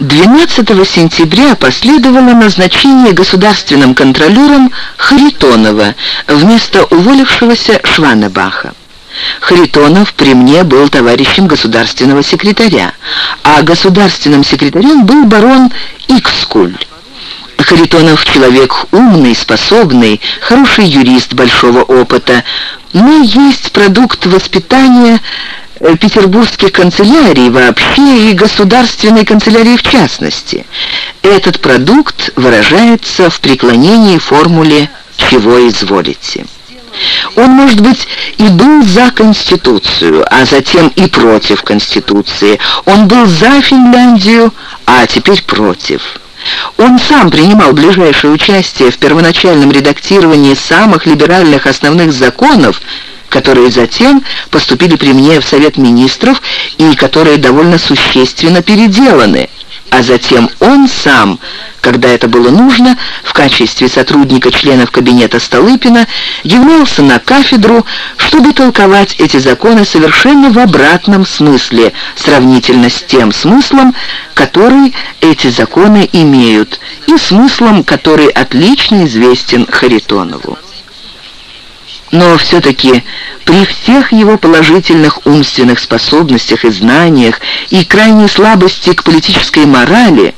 12 сентября последовало назначение государственным контролером Харитонова вместо уволившегося Шванебаха. Харитонов при мне был товарищем государственного секретаря, а государственным секретарем был барон Икскуль. Харитонов человек умный, способный, хороший юрист большого опыта, но есть продукт воспитания петербургских канцелярий вообще и государственной канцелярии в частности. Этот продукт выражается в преклонении формуле «чего изволите». Он, может быть, и был за Конституцию, а затем и против Конституции. Он был за Финляндию, а теперь против. Он сам принимал ближайшее участие в первоначальном редактировании самых либеральных основных законов, которые затем поступили при мне в Совет Министров и которые довольно существенно переделаны, а затем он сам, когда это было нужно, в качестве сотрудника членов кабинета Столыпина, являлся на кафедру, чтобы толковать эти законы совершенно в обратном смысле, сравнительно с тем смыслом, который эти законы имеют, и смыслом, который отлично известен Харитонову но все-таки при всех его положительных умственных способностях и знаниях и крайней слабости к политической морали,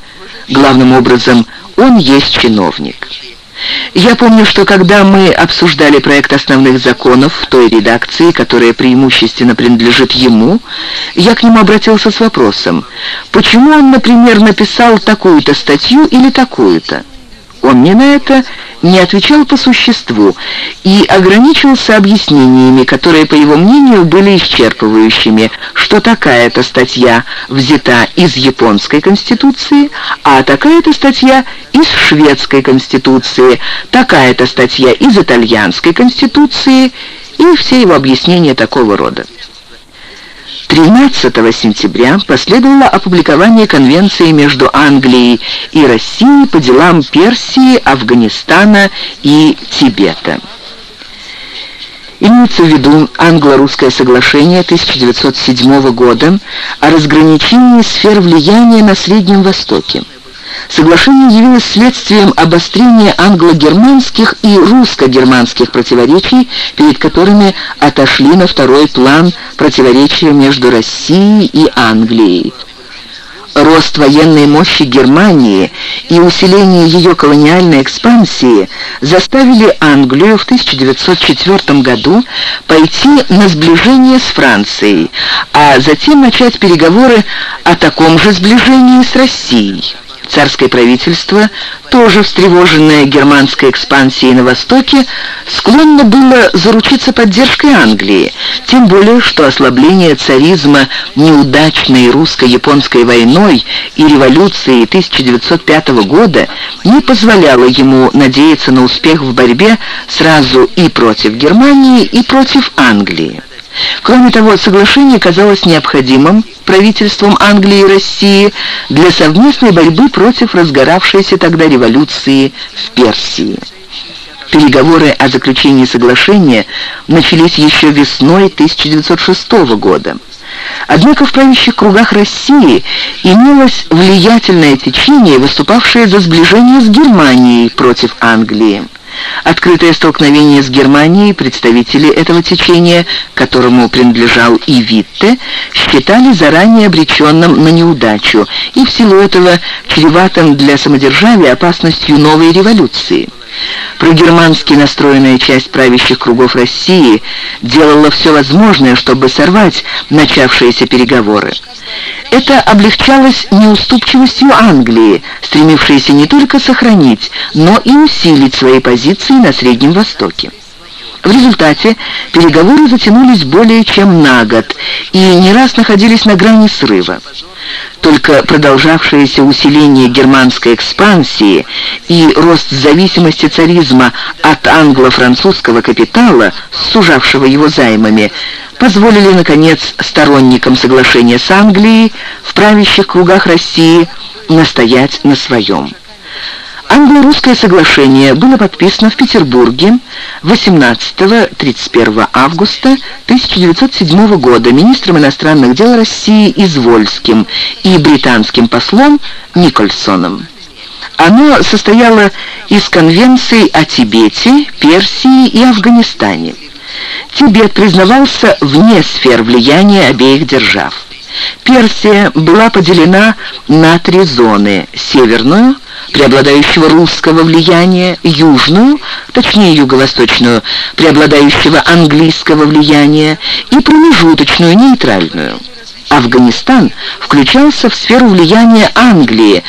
главным образом, он есть чиновник. Я помню, что когда мы обсуждали проект основных законов в той редакции, которая преимущественно принадлежит ему, я к нему обратился с вопросом, почему он, например, написал такую-то статью или такую-то. Он мне на это не отвечал по существу и ограничился объяснениями, которые, по его мнению, были исчерпывающими, что такая-то статья взята из японской конституции, а такая-то статья из шведской конституции, такая-то статья из итальянской конституции и все его объяснения такого рода. 13 сентября последовало опубликование конвенции между Англией и Россией по делам Персии, Афганистана и Тибета. Имеется в виду англо-русское соглашение 1907 года о разграничении сфер влияния на Среднем Востоке. Соглашение явилось следствием обострения англо-германских и русско-германских противоречий, перед которыми отошли на второй план противоречия между Россией и Англией. Рост военной мощи Германии и усиление ее колониальной экспансии заставили Англию в 1904 году пойти на сближение с Францией, а затем начать переговоры о таком же сближении с Россией. Царское правительство, тоже встревоженное германской экспансией на Востоке, склонно было заручиться поддержкой Англии, тем более что ослабление царизма неудачной русско-японской войной и революцией 1905 года не позволяло ему надеяться на успех в борьбе сразу и против Германии, и против Англии. Кроме того, соглашение казалось необходимым правительством Англии и России для совместной борьбы против разгоравшейся тогда революции в Персии. Переговоры о заключении соглашения начались еще весной 1906 года. Однако в правящих кругах России имелось влиятельное течение, выступавшее за сближение с Германией против Англии. Открытое столкновение с Германией представители этого течения, которому принадлежал и Витте, считали заранее обреченным на неудачу и в силу этого чреватым для самодержавия опасностью новой революции. Прогермански настроенная часть правящих кругов России делала все возможное, чтобы сорвать начавшиеся переговоры. Это облегчалось неуступчивостью Англии, стремившейся не только сохранить, но и усилить свои позиции на Среднем Востоке. В результате переговоры затянулись более чем на год и не раз находились на грани срыва. Только продолжавшееся усиление германской экспансии и рост зависимости царизма от англо-французского капитала, сужавшего его займами, позволили, наконец, сторонникам соглашения с Англией в правящих кругах России настоять на своем. Англо-русское соглашение было подписано в Петербурге 18-31 августа 1907 года министром иностранных дел России Извольским и британским послом Никольсоном. Оно состояло из конвенций о Тибете, Персии и Афганистане. Тибет признавался вне сфер влияния обеих держав. Персия была поделена на три зоны – северную – преобладающего русского влияния, южную, точнее юго-восточную, преобладающего английского влияния и промежуточную, нейтральную. Афганистан включался в сферу влияния Англии,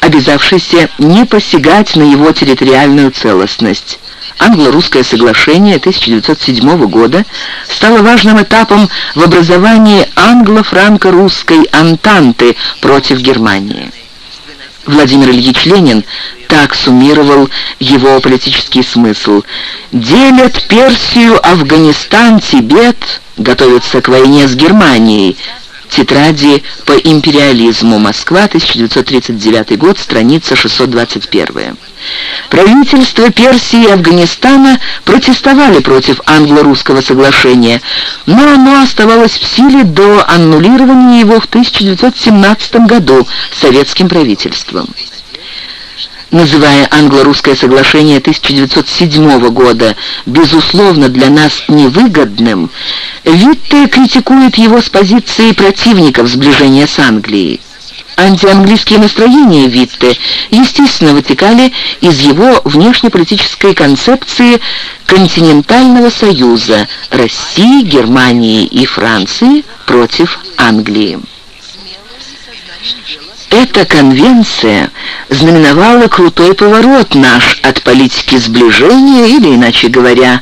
обязавшейся не посягать на его территориальную целостность. Англо-русское соглашение 1907 года стало важным этапом в образовании англо-франко-русской антанты против Германии. Владимир Ильич Ленин так суммировал его политический смысл. «Делят Персию, Афганистан, Тибет, готовятся к войне с Германией». Тетради по империализму. Москва, 1939 год, страница 621. Правительства Персии и Афганистана протестовали против англо-русского соглашения, но оно оставалось в силе до аннулирования его в 1917 году советским правительством. Называя англо-русское соглашение 1907 года безусловно для нас невыгодным, Витте критикует его с позиции противников сближения с Англией. Антианглийские настроения Витте, естественно, вытекали из его внешнеполитической концепции континентального союза России, Германии и Франции против Англии. Эта конвенция знаменовала крутой поворот наш от политики сближения, или, иначе говоря,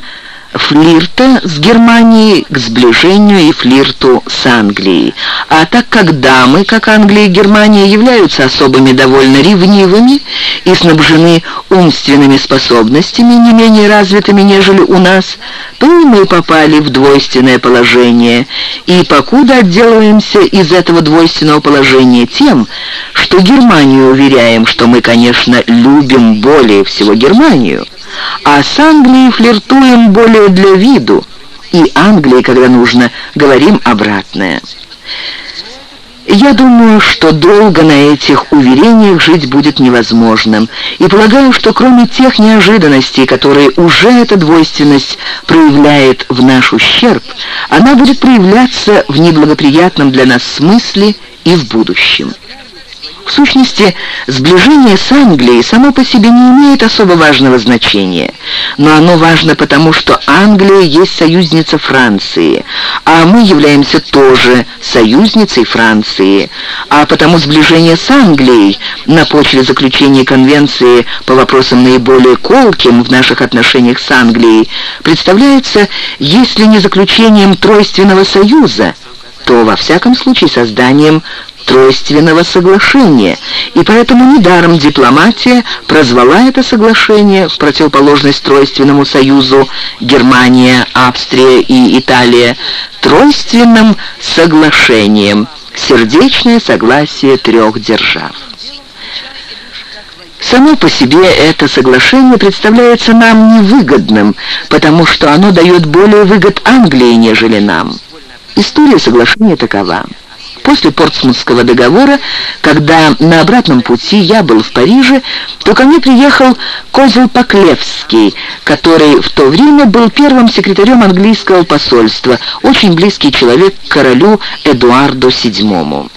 флирта с Германией к сближению и флирту с Англией. А так как дамы, как Англия и Германия, являются особыми довольно ревнивыми и снабжены умственными способностями, не менее развитыми, нежели у нас, то мы попали в двойственное положение, и покуда отделываемся из этого двойственного положения тем, что Германию уверяем, что мы, конечно, любим более всего Германию, а с Англией флиртуем более для виду, и Англии, когда нужно, говорим обратное. Я думаю, что долго на этих уверениях жить будет невозможным, и полагаю, что кроме тех неожиданностей, которые уже эта двойственность проявляет в наш ущерб, она будет проявляться в неблагоприятном для нас смысле и в будущем. В сущности, сближение с Англией само по себе не имеет особо важного значения, но оно важно потому, что Англия есть союзница Франции, а мы являемся тоже союзницей Франции, а потому сближение с Англией на почве заключения конвенции по вопросам наиболее колким в наших отношениях с Англией представляется, если не заключением тройственного союза, то во всяком случае созданием тройственного соглашения, и поэтому недаром дипломатия прозвала это соглашение в противоположность тройственному союзу Германия, Австрия и Италия тройственным соглашением, сердечное согласие трех держав. Само по себе это соглашение представляется нам невыгодным, потому что оно дает более выгод Англии, нежели нам. История соглашения такова. После Портсмутского договора, когда на обратном пути я был в Париже, то ко мне приехал Козел Поклевский, который в то время был первым секретарем английского посольства, очень близкий человек к королю Эдуарду VII.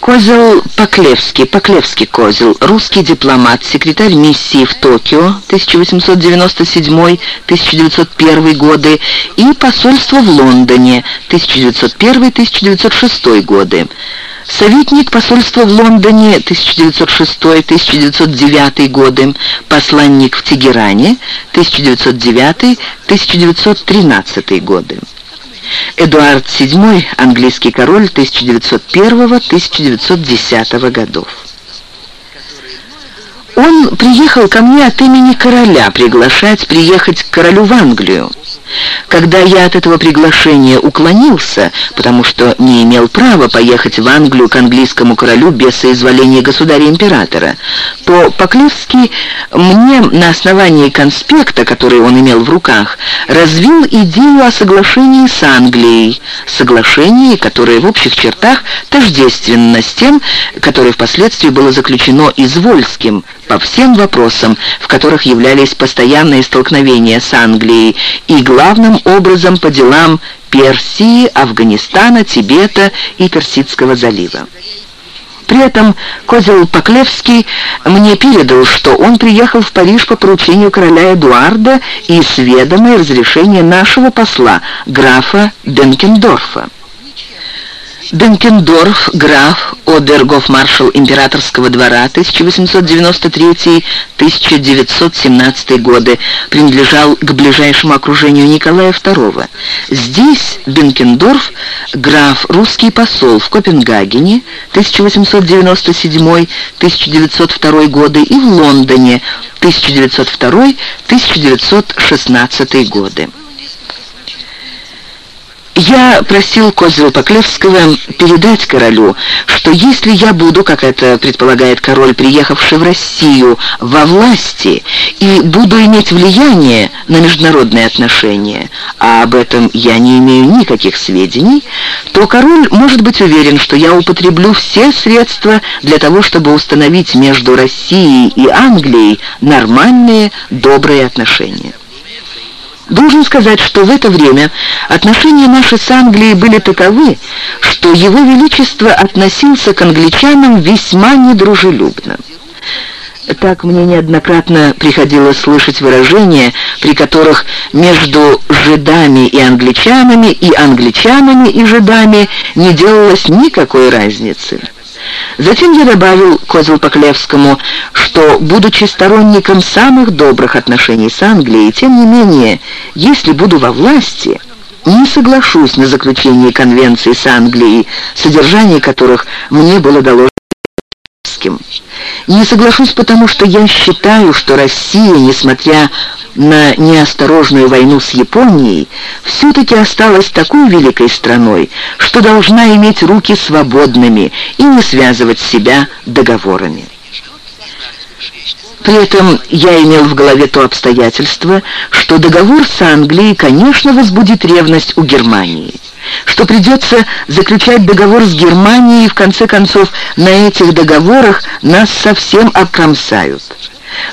Козел Поклевский, Поклевский Козел, русский дипломат, секретарь миссии в Токио 1897-1901 годы и посольство в Лондоне 1901-1906 годы. Советник посольства в Лондоне 1906-1909 годы, посланник в Тегеране 1909-1913 годы. Эдуард VII, английский король 1901-1910 годов. Он приехал ко мне от имени короля приглашать приехать к королю в Англию. Когда я от этого приглашения уклонился, потому что не имел права поехать в Англию к английскому королю без соизволения государя-императора, то Поклевский мне на основании конспекта, который он имел в руках, развил идею о соглашении с Англией, соглашении, которое в общих чертах тождественно с тем, которое впоследствии было заключено Извольским, по всем вопросам, в которых являлись постоянные столкновения с Англией, и главным образом по делам Персии, Афганистана, Тибета и Персидского залива. При этом Козел Поклевский мне передал, что он приехал в Париж по поручению короля Эдуарда и с ведомой разрешения нашего посла, графа Денкендорфа. Денкендорф, граф, обергоф-маршал императорского двора 1893-1917 годы, принадлежал к ближайшему окружению Николая II. Здесь Денкендорф, граф, русский посол в Копенгагене 1897-1902 годы и в Лондоне 1902-1916 годы. Я просил Козела Поклевского передать королю, что если я буду, как это предполагает король, приехавший в Россию, во власти, и буду иметь влияние на международные отношения, а об этом я не имею никаких сведений, то король может быть уверен, что я употреблю все средства для того, чтобы установить между Россией и Англией нормальные, добрые отношения. Должен сказать, что в это время отношения наши с Англией были таковы, что Его Величество относился к англичанам весьма недружелюбно. Так мне неоднократно приходилось слышать выражения, при которых между жидами и англичанами и англичанами и жидами не делалось никакой разницы. Затем я добавил Козел Поклевскому, что, будучи сторонником самых добрых отношений с Англией, тем не менее, если буду во власти, не соглашусь на заключение конвенции с Англией, содержание которых мне было доложено Не соглашусь потому, что я считаю, что Россия, несмотря на неосторожную войну с Японией, все-таки осталась такой великой страной, что должна иметь руки свободными и не связывать себя договорами. При этом я имел в голове то обстоятельство, что договор с Англией, конечно, возбудит ревность у Германии, что придется заключать договор с Германией, и в конце концов на этих договорах нас совсем обкромсают.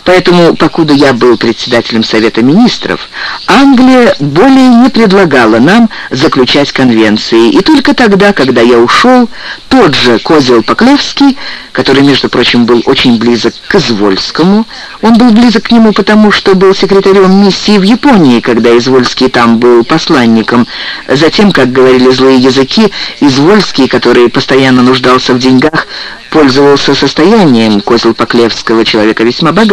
Поэтому, покуда я был председателем Совета Министров, Англия более не предлагала нам заключать конвенции. И только тогда, когда я ушел, тот же Козел Поклевский, который, между прочим, был очень близок к Извольскому, он был близок к нему потому, что был секретарем миссии в Японии, когда Извольский там был посланником. Затем, как говорили злые языки, Извольский, который постоянно нуждался в деньгах, пользовался состоянием Козел Поклевского, человека весьма богатого.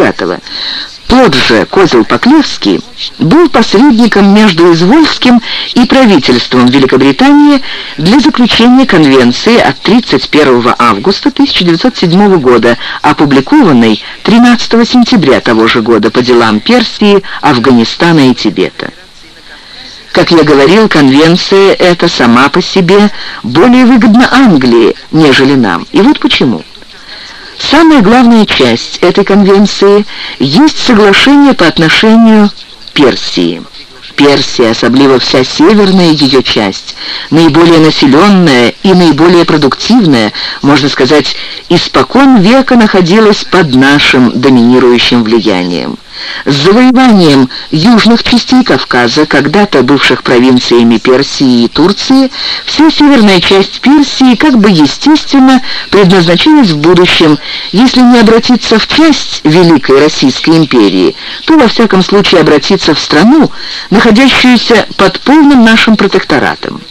Тот же Козел Поклевский был посредником между Извольским и правительством Великобритании для заключения конвенции от 31 августа 1907 года, опубликованной 13 сентября того же года по делам Персии, Афганистана и Тибета. Как я говорил, конвенция эта сама по себе более выгодна Англии, нежели нам. И вот почему. Самая главная часть этой конвенции есть соглашение по отношению Персии. Персия, особливо вся северная ее часть, наиболее населенная и наиболее продуктивная, можно сказать, испокон века находилась под нашим доминирующим влиянием. С завоеванием южных частей Кавказа, когда-то бывших провинциями Персии и Турции, вся северная часть Персии как бы естественно предназначалась в будущем, если не обратиться в часть Великой Российской империи, то во всяком случае обратиться в страну, находящуюся под полным нашим протекторатом.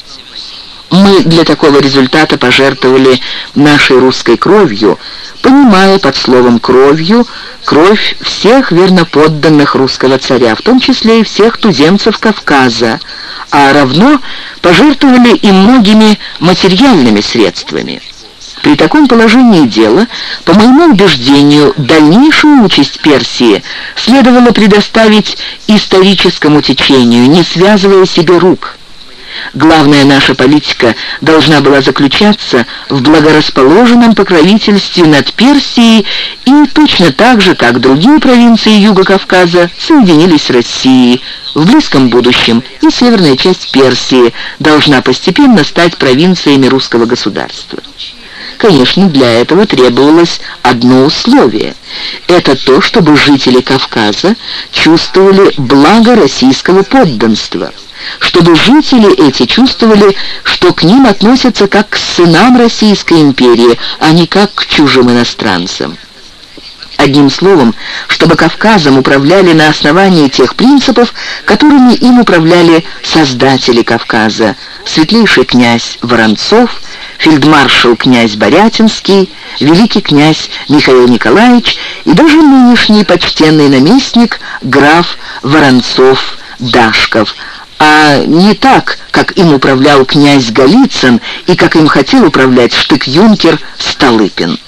Мы для такого результата пожертвовали нашей русской кровью, понимая под словом «кровью» кровь всех верноподданных русского царя, в том числе и всех туземцев Кавказа, а равно пожертвовали и многими материальными средствами. При таком положении дела помогали моему убеждению, дальнейшую участь Персии следовало предоставить историческому течению, не связывая себе рук. Главная наша политика должна была заключаться в благорасположенном покровительстве над Персией и точно так же, как другие провинции Юга Кавказа соединились с Россией. В близком будущем и северная часть Персии должна постепенно стать провинциями русского государства. Конечно, для этого требовалось одно условие. Это то, чтобы жители Кавказа чувствовали благо российского подданства – чтобы жители эти чувствовали, что к ним относятся как к сынам Российской империи, а не как к чужим иностранцам. Одним словом, чтобы Кавказом управляли на основании тех принципов, которыми им управляли создатели Кавказа, светлейший князь Воронцов, фельдмаршал князь Борятинский, великий князь Михаил Николаевич и даже нынешний почтенный наместник граф Воронцов-Дашков – а не так, как им управлял князь Голицын и как им хотел управлять штык-юнкер Столыпин.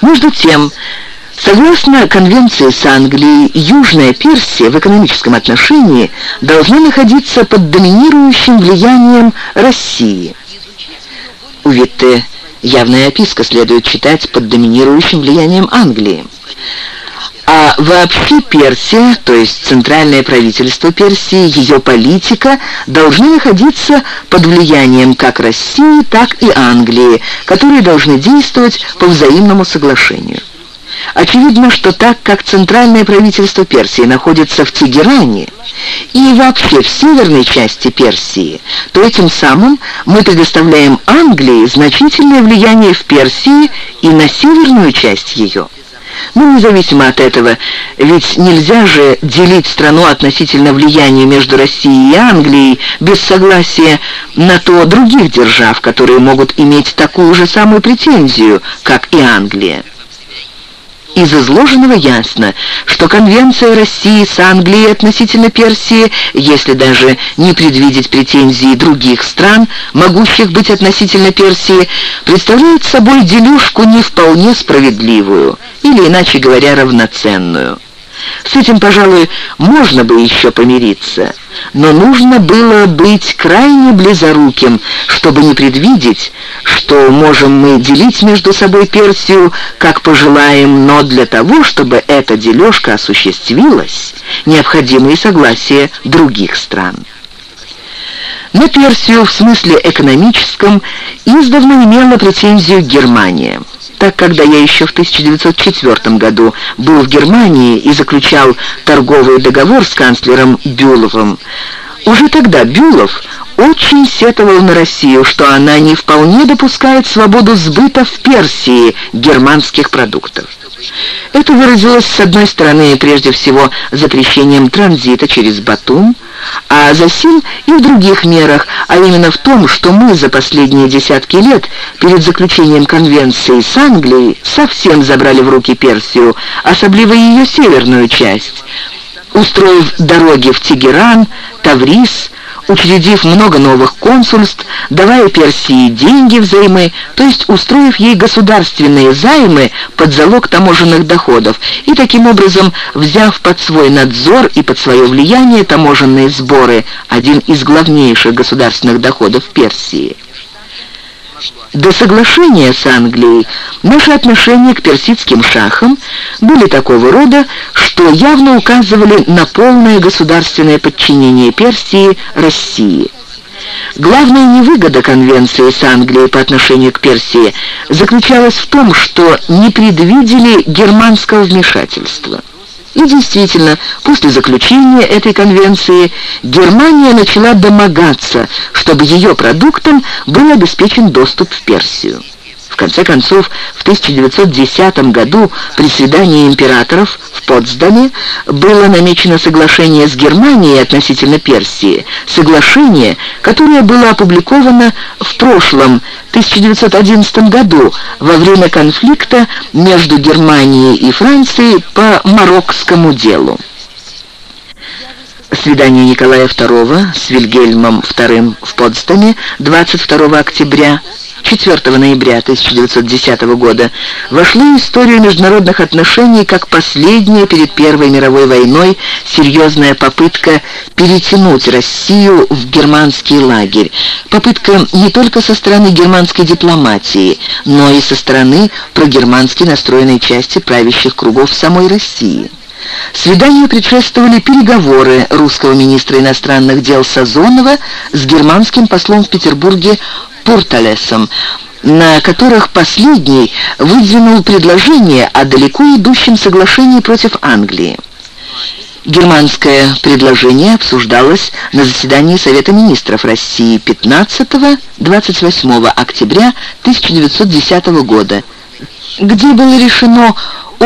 Между тем, согласно конвенции с Англией, Южная Персия в экономическом отношении должна находиться под доминирующим влиянием России. У Витте явная описка следует читать под доминирующим влиянием Англии. А вообще Персия, то есть центральное правительство Персии, ее политика должны находиться под влиянием как России, так и Англии, которые должны действовать по взаимному соглашению. Очевидно, что так как центральное правительство Персии находится в Тегеране и вообще в северной части Персии, то этим самым мы предоставляем Англии значительное влияние в Персии и на северную часть ее. Но ну, независимо от этого, ведь нельзя же делить страну относительно влияния между Россией и Англией без согласия на то других держав, которые могут иметь такую же самую претензию, как и Англия. Из изложенного ясно, что конвенция России с Англией относительно Персии, если даже не предвидеть претензии других стран, могущих быть относительно Персии, представляет собой делюшку не вполне справедливую, или, иначе говоря, равноценную. С этим, пожалуй, можно бы еще помириться, но нужно было быть крайне близоруким, чтобы не предвидеть, что можем мы делить между собой Персию, как пожелаем, но для того, чтобы эта дележка осуществилась, необходимо и согласие других стран. На Персию в смысле экономическом издавна имела претензию Германия – так, когда я еще в 1904 году был в Германии и заключал торговый договор с канцлером Бюловым, уже тогда Бюлов очень сетовал на Россию, что она не вполне допускает свободу сбыта в Персии германских продуктов. Это выразилось, с одной стороны, прежде всего, запрещением транзита через Батум, а засим и в других мерах, а именно в том, что мы за последние десятки лет перед заключением конвенции с Англией совсем забрали в руки Персию, особливо ее северную часть, устроив дороги в Тегеран, Таврис, учредив много новых консульств, давая Персии деньги взаймы, то есть устроив ей государственные займы под залог таможенных доходов и таким образом взяв под свой надзор и под свое влияние таможенные сборы, один из главнейших государственных доходов Персии. До соглашения с Англией наши отношения к персидским шахам были такого рода, что явно указывали на полное государственное подчинение Персии России. Главная невыгода конвенции с Англией по отношению к Персии заключалась в том, что не предвидели германского вмешательства. И действительно, после заключения этой конвенции Германия начала домогаться, чтобы ее продуктам был обеспечен доступ в Персию. В конце концов, в 1910 году при свидании императоров в Потсдаме было намечено соглашение с Германией относительно Персии, соглашение, которое было опубликовано в прошлом 1911 году во время конфликта между Германией и Францией по мароккскому делу. Свидание Николая II с Вильгельмом II в Потсдаме 22 октября 4 ноября 1910 года вошло в историю международных отношений как последняя перед Первой мировой войной серьезная попытка перетянуть Россию в германский лагерь. Попытка не только со стороны германской дипломатии, но и со стороны прогермански настроенной части правящих кругов самой России. Свиданию предшествовали переговоры русского министра иностранных дел Сазонова с германским послом в Петербурге Пурталесом, на которых последний выдвинул предложение о далеко идущем соглашении против Англии. Германское предложение обсуждалось на заседании Совета министров России 15-28 октября 1910 года, где было решено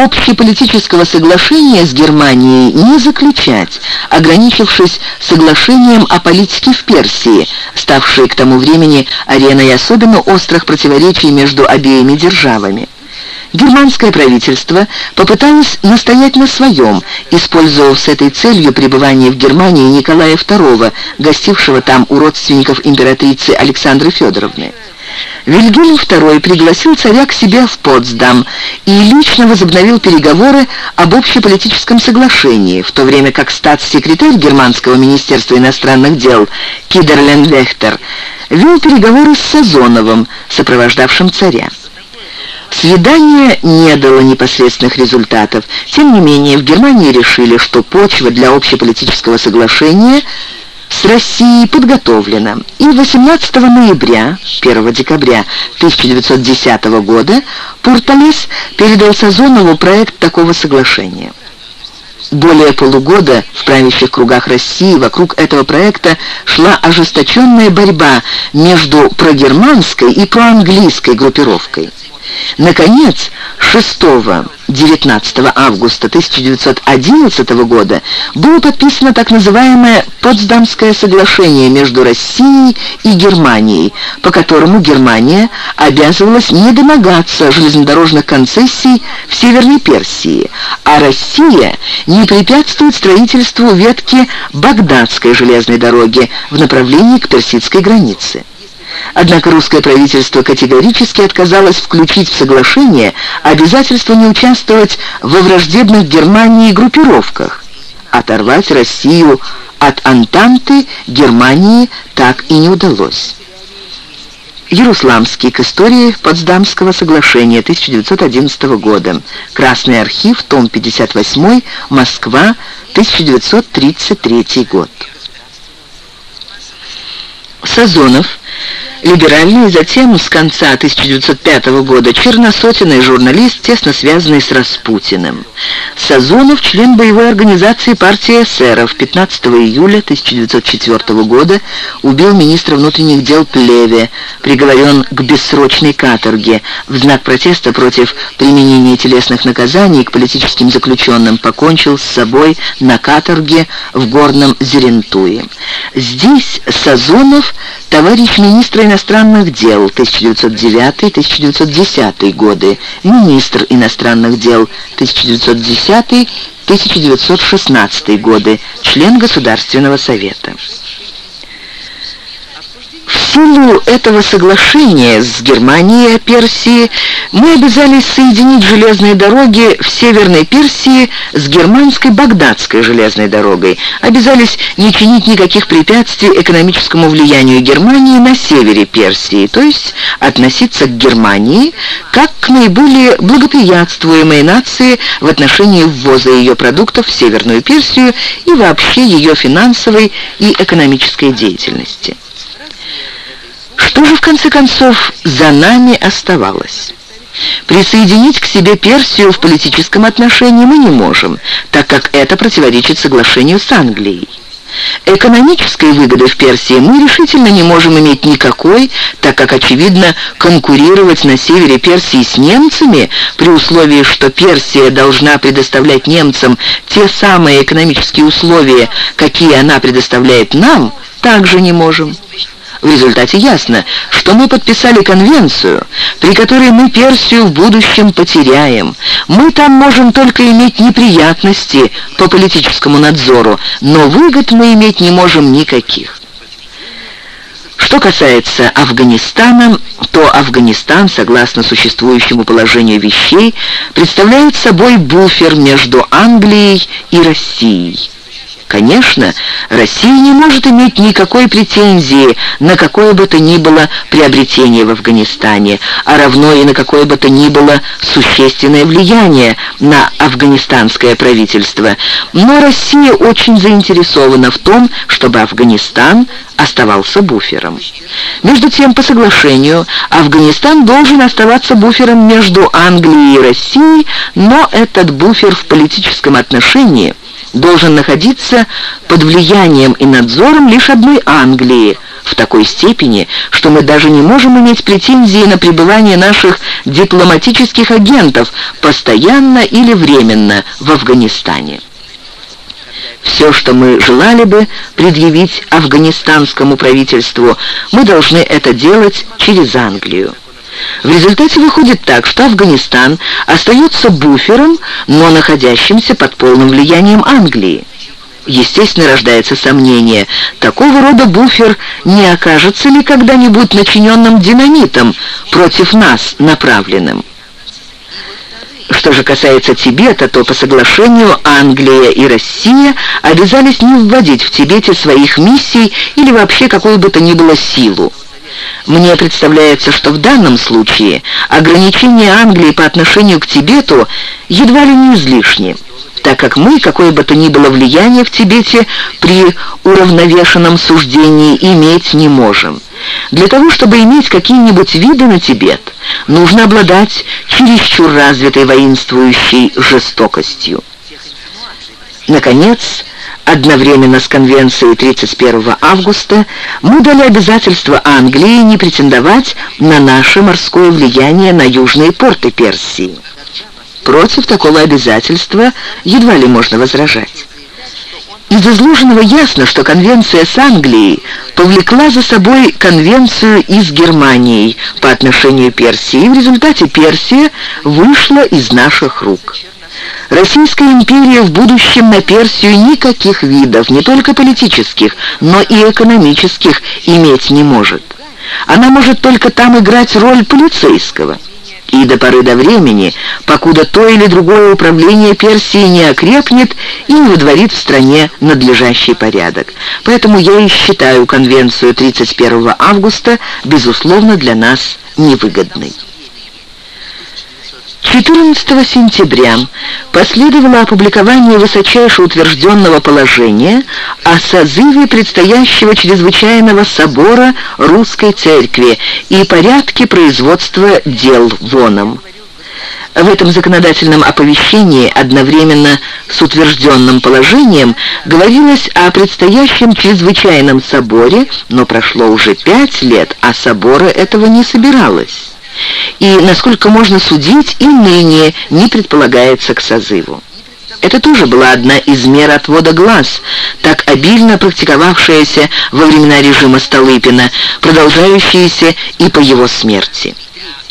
общеполитического соглашения с Германией не заключать, ограничившись соглашением о политике в Персии, ставшей к тому времени ареной особенно острых противоречий между обеими державами. Германское правительство попыталось настоять на своем, использовав с этой целью пребывание в Германии Николая II, гостившего там у родственников императрицы Александры Федоровны. Вильгельм II пригласил царя к себе в Потсдам и лично возобновил переговоры об общеполитическом соглашении, в то время как статс-секретарь Германского министерства иностранных дел Кидерлен Лехтер вел переговоры с Сазоновым, сопровождавшим царя. Свидание не дало непосредственных результатов. Тем не менее, в Германии решили, что почва для общеполитического соглашения – с Россией подготовлено, и 18 ноября, 1 декабря 1910 года Пурталес передал Сазонову проект такого соглашения. Более полугода в правящих кругах России вокруг этого проекта шла ожесточенная борьба между прогерманской и проанглийской группировкой. Наконец, 6-19 августа 1911 года было подписано так называемое «Потсдамское соглашение» между Россией и Германией, по которому Германия обязывалась не домогаться железнодорожных концессий в Северной Персии, а Россия не препятствует строительству ветки Багдадской железной дороги в направлении к персидской границе. Однако русское правительство категорически отказалось включить в соглашение обязательство не участвовать во враждебных Германии группировках. Оторвать Россию от Антанты Германии так и не удалось. Ярусламский к истории Потсдамского соглашения 1911 года. Красный архив, том 58, Москва, 1933 год. Сазонов либеральный, затем с конца 1905 года черносотенный журналист, тесно связанный с Распутиным. Сазонов, член боевой организации партии эсеров, 15 июля 1904 года убил министра внутренних дел Плеве, приговорен к бессрочной каторге. В знак протеста против применения телесных наказаний к политическим заключенным покончил с собой на каторге в Горном Зерентуе. Здесь Сазонов, товарищ министра иностранных дел 1909-1910 годы, министр иностранных дел 1910-1916 годы, член Государственного совета. В силу этого соглашения с Германией о Персии мы обязались соединить железные дороги в Северной Персии с германской Багдадской железной дорогой, обязались не чинить никаких препятствий экономическому влиянию Германии на севере Персии, то есть относиться к Германии как к наиболее благоприятствуемой нации в отношении ввоза ее продуктов в Северную Персию и вообще ее финансовой и экономической деятельности. Что же, в конце концов, за нами оставалось? Присоединить к себе Персию в политическом отношении мы не можем, так как это противоречит соглашению с Англией. Экономической выгоды в Персии мы решительно не можем иметь никакой, так как, очевидно, конкурировать на севере Персии с немцами, при условии, что Персия должна предоставлять немцам те самые экономические условия, какие она предоставляет нам, также не можем. В результате ясно, что мы подписали конвенцию, при которой мы Персию в будущем потеряем. Мы там можем только иметь неприятности по политическому надзору, но выгод мы иметь не можем никаких. Что касается Афганистана, то Афганистан, согласно существующему положению вещей, представляет собой буфер между Англией и Россией. Конечно, Россия не может иметь никакой претензии на какое бы то ни было приобретение в Афганистане, а равно и на какое бы то ни было существенное влияние на афганистанское правительство. Но Россия очень заинтересована в том, чтобы Афганистан оставался буфером. Между тем, по соглашению, Афганистан должен оставаться буфером между Англией и Россией, но этот буфер в политическом отношении – должен находиться под влиянием и надзором лишь одной Англии, в такой степени, что мы даже не можем иметь претензии на пребывание наших дипломатических агентов постоянно или временно в Афганистане. Все, что мы желали бы предъявить афганистанскому правительству, мы должны это делать через Англию. В результате выходит так, что Афганистан остается буфером, но находящимся под полным влиянием Англии. Естественно, рождается сомнение, такого рода буфер не окажется ли когда-нибудь начиненным динамитом против нас направленным. Что же касается Тибета, то по соглашению Англия и Россия обязались не вводить в Тибете своих миссий или вообще какую бы то ни было силу. Мне представляется, что в данном случае ограничения Англии по отношению к Тибету едва ли не излишни, так как мы какое бы то ни было влияние в Тибете при уравновешенном суждении иметь не можем. Для того, чтобы иметь какие-нибудь виды на Тибет, нужно обладать чересчур развитой воинствующей жестокостью. Наконец, Одновременно с конвенцией 31 августа мы дали обязательство Англии не претендовать на наше морское влияние на южные порты Персии. Против такого обязательства едва ли можно возражать. Из изложенного ясно, что конвенция с Англией повлекла за собой конвенцию и с Германией по отношению Персии, и в результате Персия вышла из наших рук. Российская империя в будущем на Персию никаких видов, не только политических, но и экономических, иметь не может. Она может только там играть роль полицейского. И до поры до времени, покуда то или другое управление Персии не окрепнет и не выдворит в стране надлежащий порядок. Поэтому я и считаю конвенцию 31 августа, безусловно, для нас невыгодной. 14 сентября последовало опубликование высочайше утвержденного положения о созыве предстоящего чрезвычайного собора Русской Церкви и порядке производства дел воном. В этом законодательном оповещении одновременно с утвержденным положением говорилось о предстоящем чрезвычайном соборе, но прошло уже пять лет, а собора этого не собиралось и, насколько можно судить, и ныне не предполагается к созыву. Это тоже была одна из мер отвода глаз, так обильно практиковавшаяся во времена режима Столыпина, продолжающаяся и по его смерти.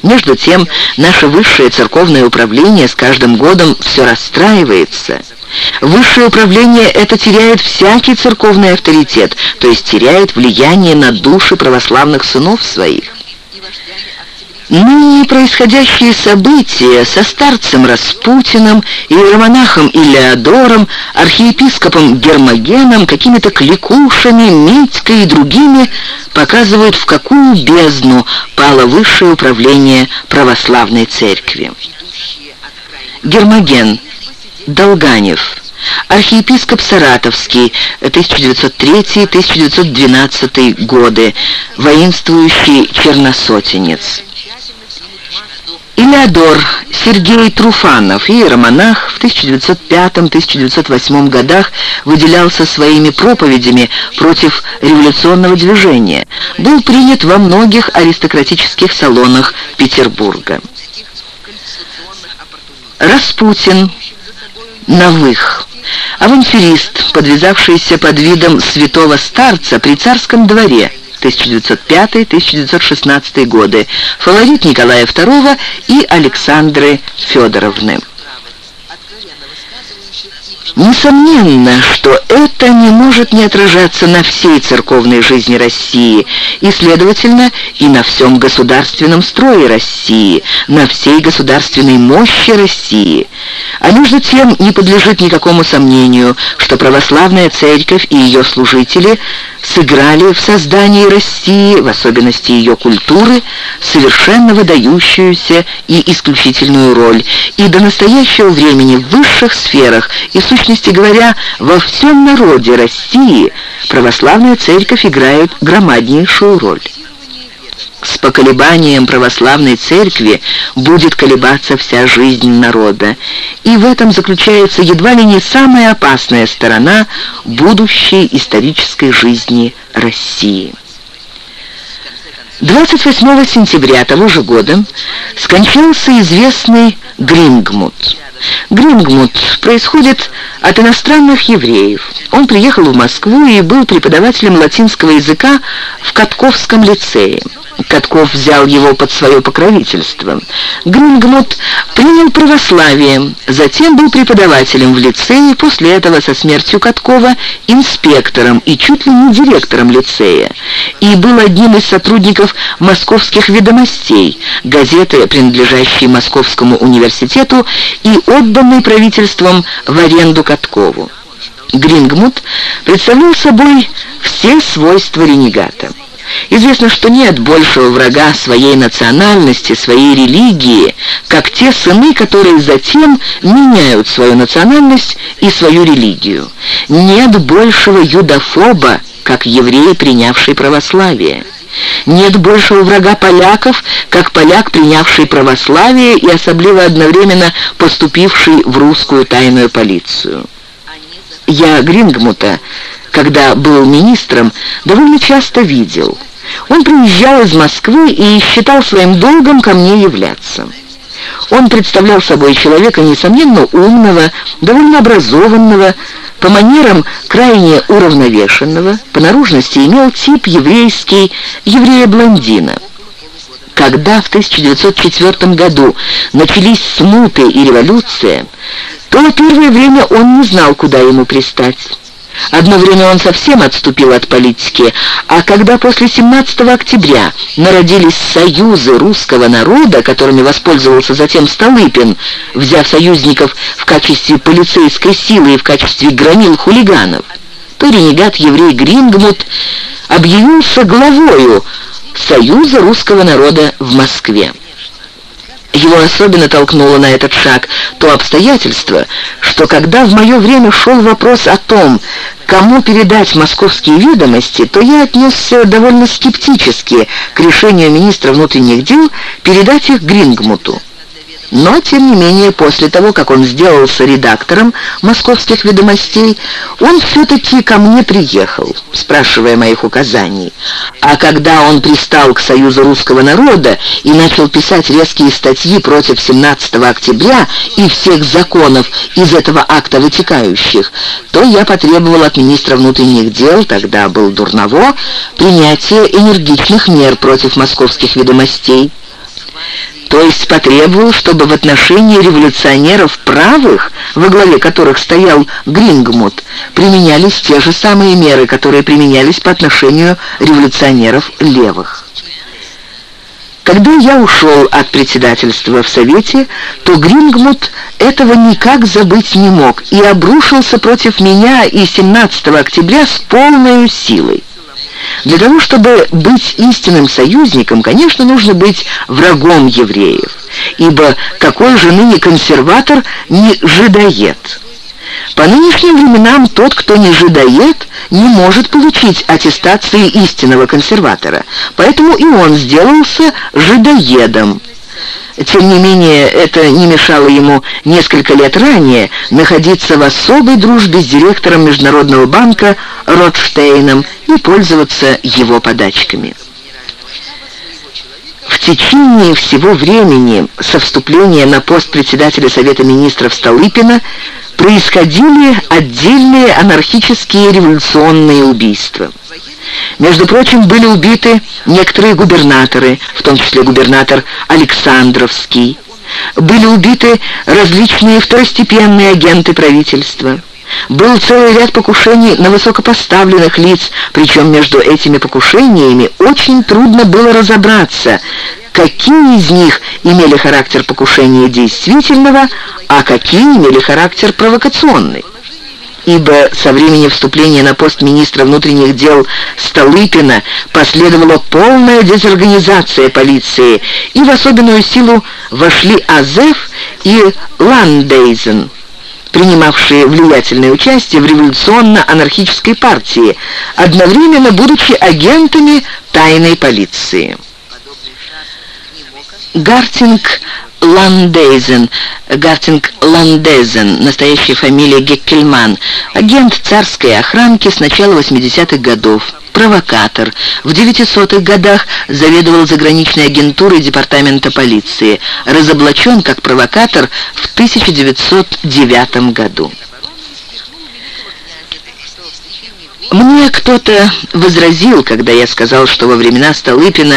Между тем, наше высшее церковное управление с каждым годом все расстраивается. Высшее управление это теряет всякий церковный авторитет, то есть теряет влияние на души православных сынов своих. Ныне происходящие события со старцем Распутиным, иеромонахом Илеодором, архиепископом Гермогеном, какими-то кликушами, Митькой и другими показывают, в какую бездну пало высшее управление православной церкви. Гермоген, Долганев, архиепископ Саратовский, 1903-1912 годы, воинствующий черносотенец. Илеодор Сергей Труфанов, иеромонах, в 1905-1908 годах выделялся своими проповедями против революционного движения, был принят во многих аристократических салонах Петербурга. Распутин, Новых, авантюрист, подвязавшийся под видом святого старца при царском дворе – 1905-1916 годы, фаворит Николая II и Александры Федоровны. Несомненно, что это не может не отражаться на всей церковной жизни России и, следовательно, и на всем государственном строе России, на всей государственной мощи России. А между тем не подлежит никакому сомнению, что православная церковь и ее служители сыграли в создании России, в особенности ее культуры, совершенно выдающуюся и исключительную роль, и до настоящего времени в высших сферах и существенно сущности говоря, во всем народе России православная церковь играет громаднейшую роль. С поколебанием православной церкви будет колебаться вся жизнь народа, и в этом заключается едва ли не самая опасная сторона будущей исторической жизни России. 28 сентября того же года скончался известный Грингмут. Грингмут происходит от иностранных евреев. Он приехал в Москву и был преподавателем латинского языка в Катковском лицее. Катков взял его под свое покровительство. Грингмут принял православие, затем был преподавателем в лицее, после этого со смертью Каткова инспектором и чуть ли не директором лицея, и был одним из сотрудников «Московских ведомостей», газеты, принадлежащей Московскому университету и отданной правительством в аренду Каткову. Грингмут представлял собой все свойства ренегата. Известно, что нет большего врага своей национальности, своей религии, как те сыны, которые затем меняют свою национальность и свою религию. Нет большего юдофоба, как еврей, принявший православие. Нет большего врага поляков, как поляк, принявший православие и особливо одновременно поступивший в русскую тайную полицию. Я Грингмута когда был министром, довольно часто видел. Он приезжал из Москвы и считал своим долгом ко мне являться. Он представлял собой человека, несомненно, умного, довольно образованного, по манерам крайне уравновешенного, по наружности имел тип еврейский, еврея-блондина. Когда в 1904 году начались смуты и революция, то первое время он не знал, куда ему пристать. Одно время он совсем отступил от политики, а когда после 17 октября народились союзы русского народа, которыми воспользовался затем Столыпин, взяв союзников в качестве полицейской силы и в качестве громил хулиганов, то ренегат-еврей Грингмут объявился главою Союза русского народа в Москве. Его особенно толкнуло на этот шаг то обстоятельство, что когда в мое время шел вопрос о том, кому передать московские ведомости, то я отнесся довольно скептически к решению министра внутренних дел передать их Грингмуту. Но, тем не менее, после того, как он сделался редактором «Московских ведомостей», он все-таки ко мне приехал, спрашивая моих указаний. А когда он пристал к Союзу русского народа и начал писать резкие статьи против 17 октября и всех законов из этого акта вытекающих, то я потребовал от министра внутренних дел, тогда был Дурново, принятия энергичных мер против «Московских ведомостей» то есть потребовал, чтобы в отношении революционеров правых, во главе которых стоял Грингмут, применялись те же самые меры, которые применялись по отношению революционеров левых. Когда я ушел от председательства в Совете, то Грингмут этого никак забыть не мог и обрушился против меня и 17 октября с полной силой. Для того, чтобы быть истинным союзником, конечно, нужно быть врагом евреев, ибо какой же ныне консерватор не жидоед? По нынешним временам тот, кто не жидоед, не может получить аттестации истинного консерватора, поэтому и он сделался жидоедом. Тем не менее, это не мешало ему несколько лет ранее находиться в особой дружбе с директором Международного банка Ротштейном и пользоваться его подачками. В течение всего времени со вступления на пост председателя Совета министров Столыпина происходили отдельные анархические революционные убийства. Между прочим, были убиты некоторые губернаторы, в том числе губернатор Александровский. Были убиты различные второстепенные агенты правительства. Был целый ряд покушений на высокопоставленных лиц, причем между этими покушениями очень трудно было разобраться, какие из них имели характер покушения действительного, а какие имели характер провокационный ибо со времени вступления на пост министра внутренних дел Столыпина последовала полная дезорганизация полиции, и в особенную силу вошли Азеф и Ландейзен, принимавшие влиятельное участие в революционно-анархической партии, одновременно будучи агентами тайной полиции. Гартинг Ландейзен, Гартинг Ландезен, настоящая фамилия Геккельман, агент царской охранки с начала 80-х годов, провокатор. В 900-х годах заведовал заграничной агентурой департамента полиции, разоблачен как провокатор в 1909 году. Мне кто-то возразил, когда я сказал, что во времена Столыпина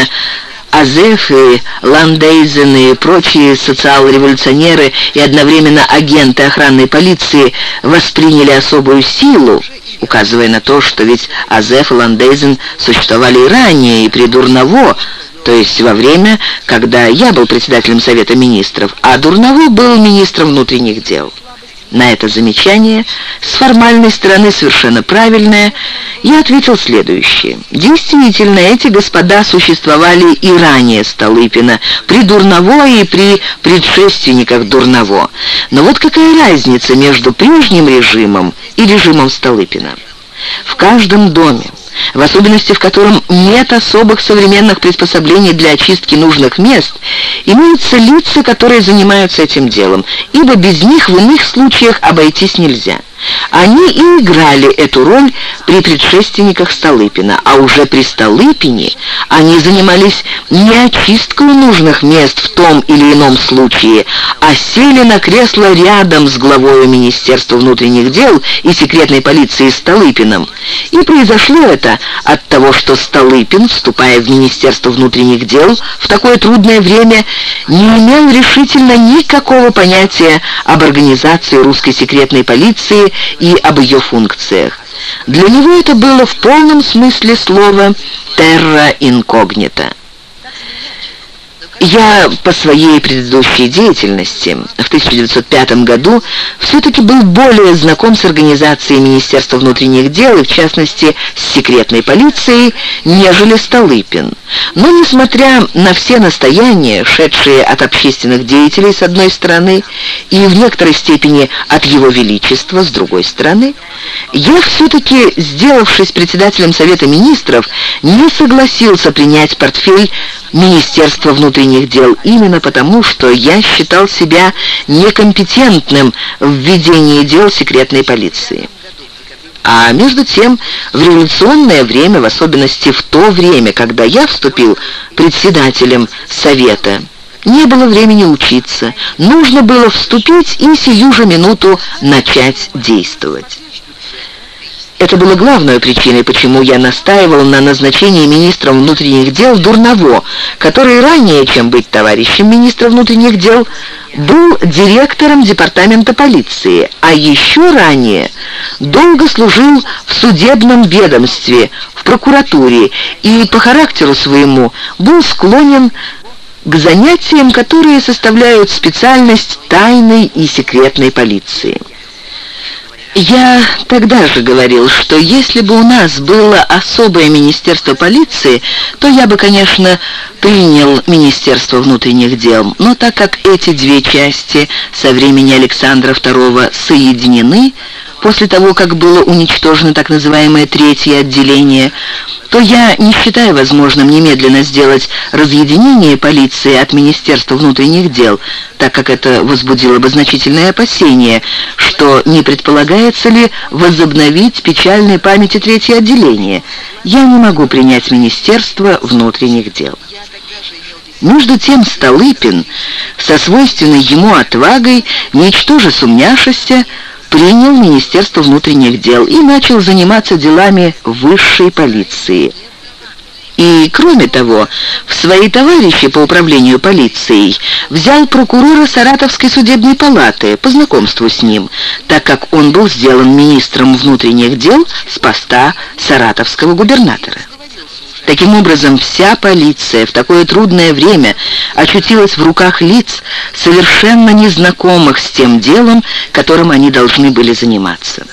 Азеф и Ландейзен и прочие социал-революционеры и одновременно агенты охранной полиции восприняли особую силу, указывая на то, что ведь Азеф и Ландейзен существовали и ранее, и при Дурново, то есть во время, когда я был председателем Совета Министров, а Дурново был министром внутренних дел. На это замечание, с формальной стороны совершенно правильное, я ответил следующее. Действительно, эти господа существовали и ранее Столыпина, при Дурново и при предшественниках Дурново. Но вот какая разница между прежним режимом и режимом Столыпина? В каждом доме, в особенности в котором нет особых современных приспособлений для очистки нужных мест, имеются лица, которые занимаются этим делом, ибо без них в иных случаях обойтись нельзя. Они и играли эту роль при предшественниках Столыпина, а уже при Столыпине они занимались не очисткой нужных мест в том или ином случае, а сели на кресло рядом с главой Министерства внутренних дел и секретной полиции Столыпиным. И произошло это от того, что Столыпин, вступая в Министерство внутренних дел в такое трудное время, не имел решительно никакого понятия об организации русской секретной полиции и об ее функциях. Для него это было в полном смысле слова «терра инкогнита». Я по своей предыдущей деятельности в 1905 году все-таки был более знаком с организацией Министерства внутренних дел и, в частности, с секретной полицией, нежели Столыпин. Но, несмотря на все настояния, шедшие от общественных деятелей с одной стороны и в некоторой степени от Его Величества с другой стороны, я все-таки, сделавшись председателем Совета Министров, не согласился принять портфель Министерства внутренних дел именно потому, что я считал себя некомпетентным в ведении дел секретной полиции. А между тем, в революционное время, в особенности в то время, когда я вступил председателем Совета, не было времени учиться, нужно было вступить и сию же минуту начать действовать. Это было главной причиной, почему я настаивал на назначении министром внутренних дел Дурново, который ранее, чем быть товарищем министра внутренних дел, был директором департамента полиции, а еще ранее долго служил в судебном ведомстве, в прокуратуре и по характеру своему был склонен к занятиям, которые составляют специальность тайной и секретной полиции. Я тогда же говорил, что если бы у нас было особое министерство полиции, то я бы, конечно, принял Министерство внутренних дел. Но так как эти две части со времени Александра II соединены, после того, как было уничтожено так называемое третье отделение, то я не считаю возможным немедленно сделать разъединение полиции от Министерства внутренних дел, так как это возбудило бы значительное опасение, что не предполагается ли возобновить печальной памяти третье отделение. Я не могу принять Министерство внутренних дел. Между тем Столыпин, со свойственной ему отвагой, ничтоже сумняшися, принял Министерство внутренних дел и начал заниматься делами высшей полиции. И, кроме того, в свои товарищи по управлению полицией взял прокурора Саратовской судебной палаты по знакомству с ним, так как он был сделан министром внутренних дел с поста саратовского губернатора. Таким образом, вся полиция в такое трудное время очутилась в руках лиц, совершенно незнакомых с тем делом, которым они должны были заниматься.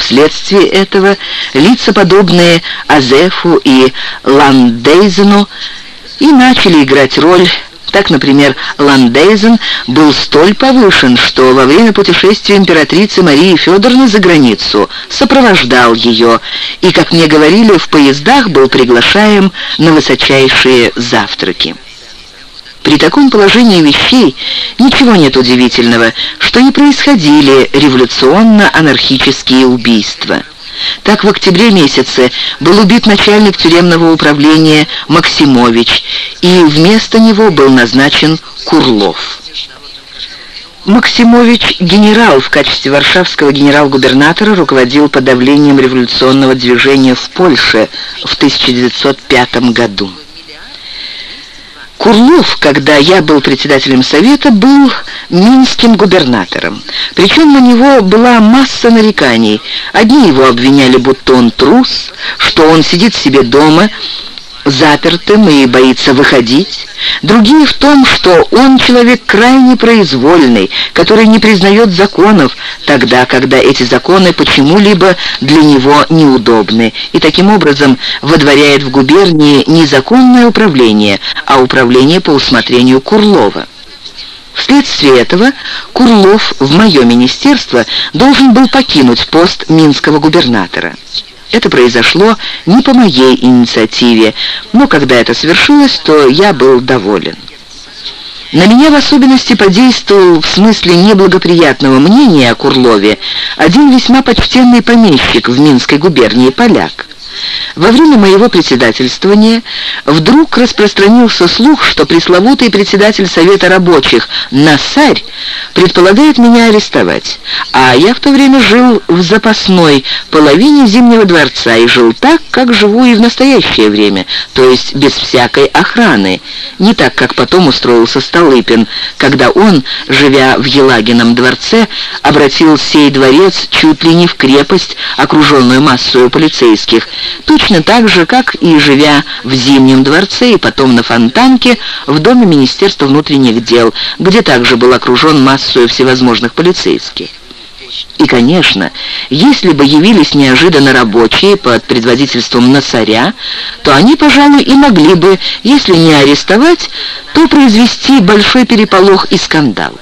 Вследствие этого лица, подобные Азефу и Ландейзену, и начали играть роль так, например, Ландейзен был столь повышен, что во время путешествия императрицы Марии Федоровны за границу сопровождал ее и, как мне говорили, в поездах был приглашаем на высочайшие завтраки. При таком положении вещей ничего нет удивительного, что не происходили революционно-анархические убийства. Так в октябре месяце был убит начальник тюремного управления Максимович, и вместо него был назначен Курлов. Максимович, генерал в качестве варшавского генерал-губернатора, руководил подавлением революционного движения в Польше в 1905 году. Курлов, когда я был председателем совета, был минским губернатором. Причем на него была масса нареканий. Одни его обвиняли, будто он трус, что он сидит себе дома, запертым и боится выходить. Другие в том, что он человек крайне произвольный, который не признает законов, тогда, когда эти законы почему-либо для него неудобны, и таким образом водворяет в губернии не законное управление, а управление по усмотрению Курлова. Вследствие этого Курлов в мое министерство должен был покинуть пост минского губернатора. Это произошло не по моей инициативе, но когда это свершилось, то я был доволен. На меня в особенности подействовал в смысле неблагоприятного мнения о Курлове один весьма почтенный помещик в Минской губернии, поляк. Во время моего председательствования вдруг распространился слух, что пресловутый председатель Совета рабочих Насарь предполагает меня арестовать, а я в то время жил в запасной половине Зимнего дворца и жил так, как живу и в настоящее время, то есть без всякой охраны, не так, как потом устроился Столыпин, когда он, живя в Елагином дворце, обратил сей дворец чуть ли не в крепость, окруженную массою полицейских, точно так же, как и живя в Зимнем дворце и потом на Фонтанке в доме Министерства внутренних дел, где также был окружен массой всевозможных полицейских. И, конечно, если бы явились неожиданно рабочие под предводительством Насаря, то они, пожалуй, и могли бы, если не арестовать, то произвести большой переполох и скандал.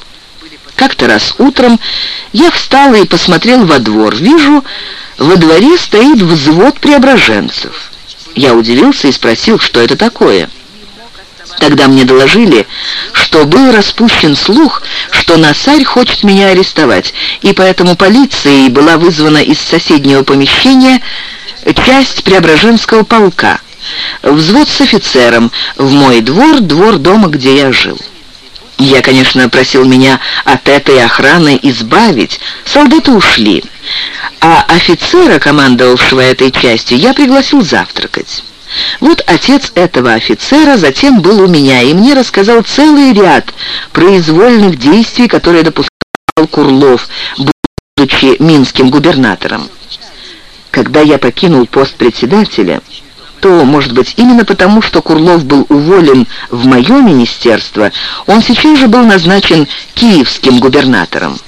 Как-то раз утром я встала и посмотрел во двор. Вижу, во дворе стоит взвод преображенцев. Я удивился и спросил, что это такое. Тогда мне доложили, что был распущен слух, что Насарь хочет меня арестовать, и поэтому полицией была вызвана из соседнего помещения часть Преображенского полка, взвод с офицером, в мой двор, двор дома, где я жил. Я, конечно, просил меня от этой охраны избавить. Солдаты ушли. А офицера, командовавшего этой частью, я пригласил завтракать. Вот отец этого офицера затем был у меня, и мне рассказал целый ряд произвольных действий, которые допускал Курлов, будучи минским губернатором. Когда я покинул пост председателя, то, может быть, именно потому, что Курлов был уволен в мое министерство, он сейчас же был назначен киевским губернатором.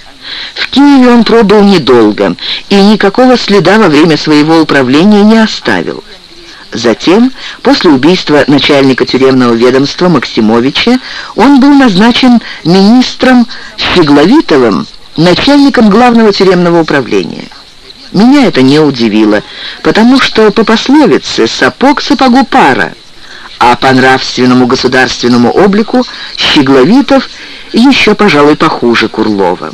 В Киеве он пробыл недолго и никакого следа во время своего управления не оставил. Затем, после убийства начальника тюремного ведомства Максимовича, он был назначен министром Щегловитовым, начальником главного тюремного управления. Меня это не удивило, потому что по пословице «сапог сапогу пара», а по нравственному государственному облику Щегловитов еще, пожалуй, похуже Курлова.